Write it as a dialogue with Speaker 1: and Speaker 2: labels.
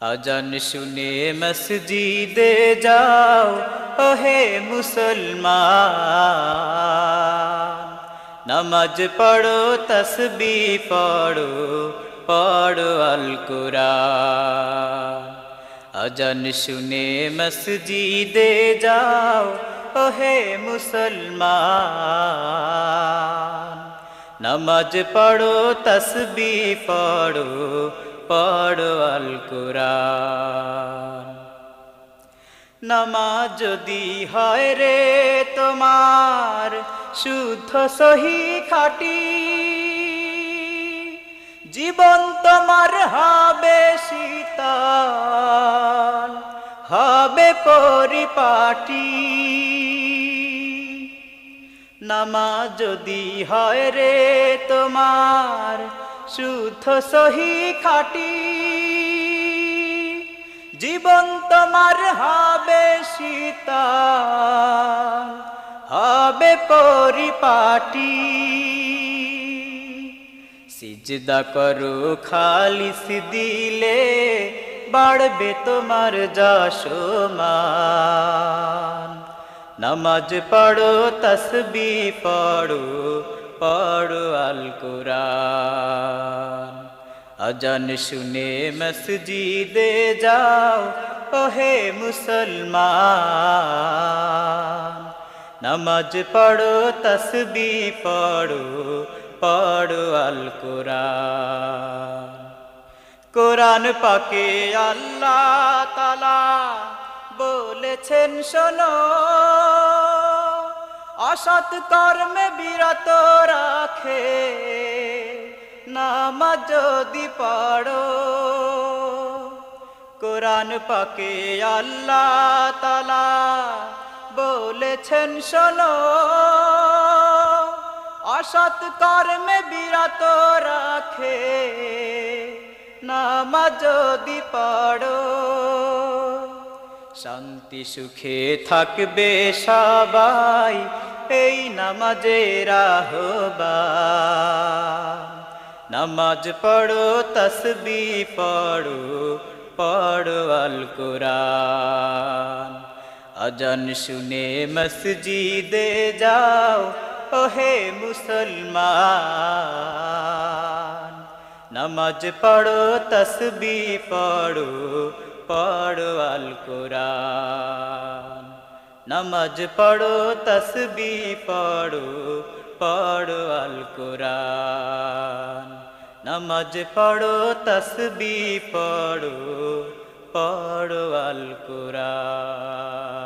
Speaker 1: আজান শুনে মসজিদে যাও ওহে মুসলমান নামাজ পড়ো তসবি পড়ো পড়ো আল কুরআন আজান শুনে মসজিদে যাও ওহে মুসলমান নামাজ পড়ো তসবি পড়ো পড়ো আল কুরআন। নামাজ যদি হয় রে তোমার, শুদ্ধ সহি খাটি। জীবন তোমার হবে শীতল, হবে পরিপাটি। নামাজ যদি হয় রে তোমার শুদ্ধ সহি খাটি। জীবন তোমার হবে শীতল হবে পরিপাটি। সিজদা করো, খালিস দিলে বাড়বে তোমার যশমান নামাজ পড়ো, তসবি পড়ো পড়ো আল কুরআন আজান শুনে মসজিদে যাও ওহে মুসলমান নামাজ পড়ো তসবি পড়ো পড়ো আল কুরআন কোরআন পাকে আল্লাহ তালা বলেছেন শোনো অসৎ কর্মে বিরত রাখে নামাজ যদি পড়ো, কোরআন পাকে আল্লাহ তালা বলেছেন, শোনো, অসৎ কর্মে বিরত রাখে। নামাজ যদি পড়ো, শান্তি সুখে থাকবে সবাই, এই নামাজের আহ্বান। নামাজ পড়ো তসবি পড়ো পড়ো আল কুরআন আজান শুনে মসজিদে যাও, ওহে মুসলমান। নামাজ পড়ো তসবি পড়ো পড়ো আল কুরআন নামাজ পড়ো তসবি পড়ো পড়ো আল কুরআন নামাজ পড়ো তসবি পড়ো পড়ো আল কুরআন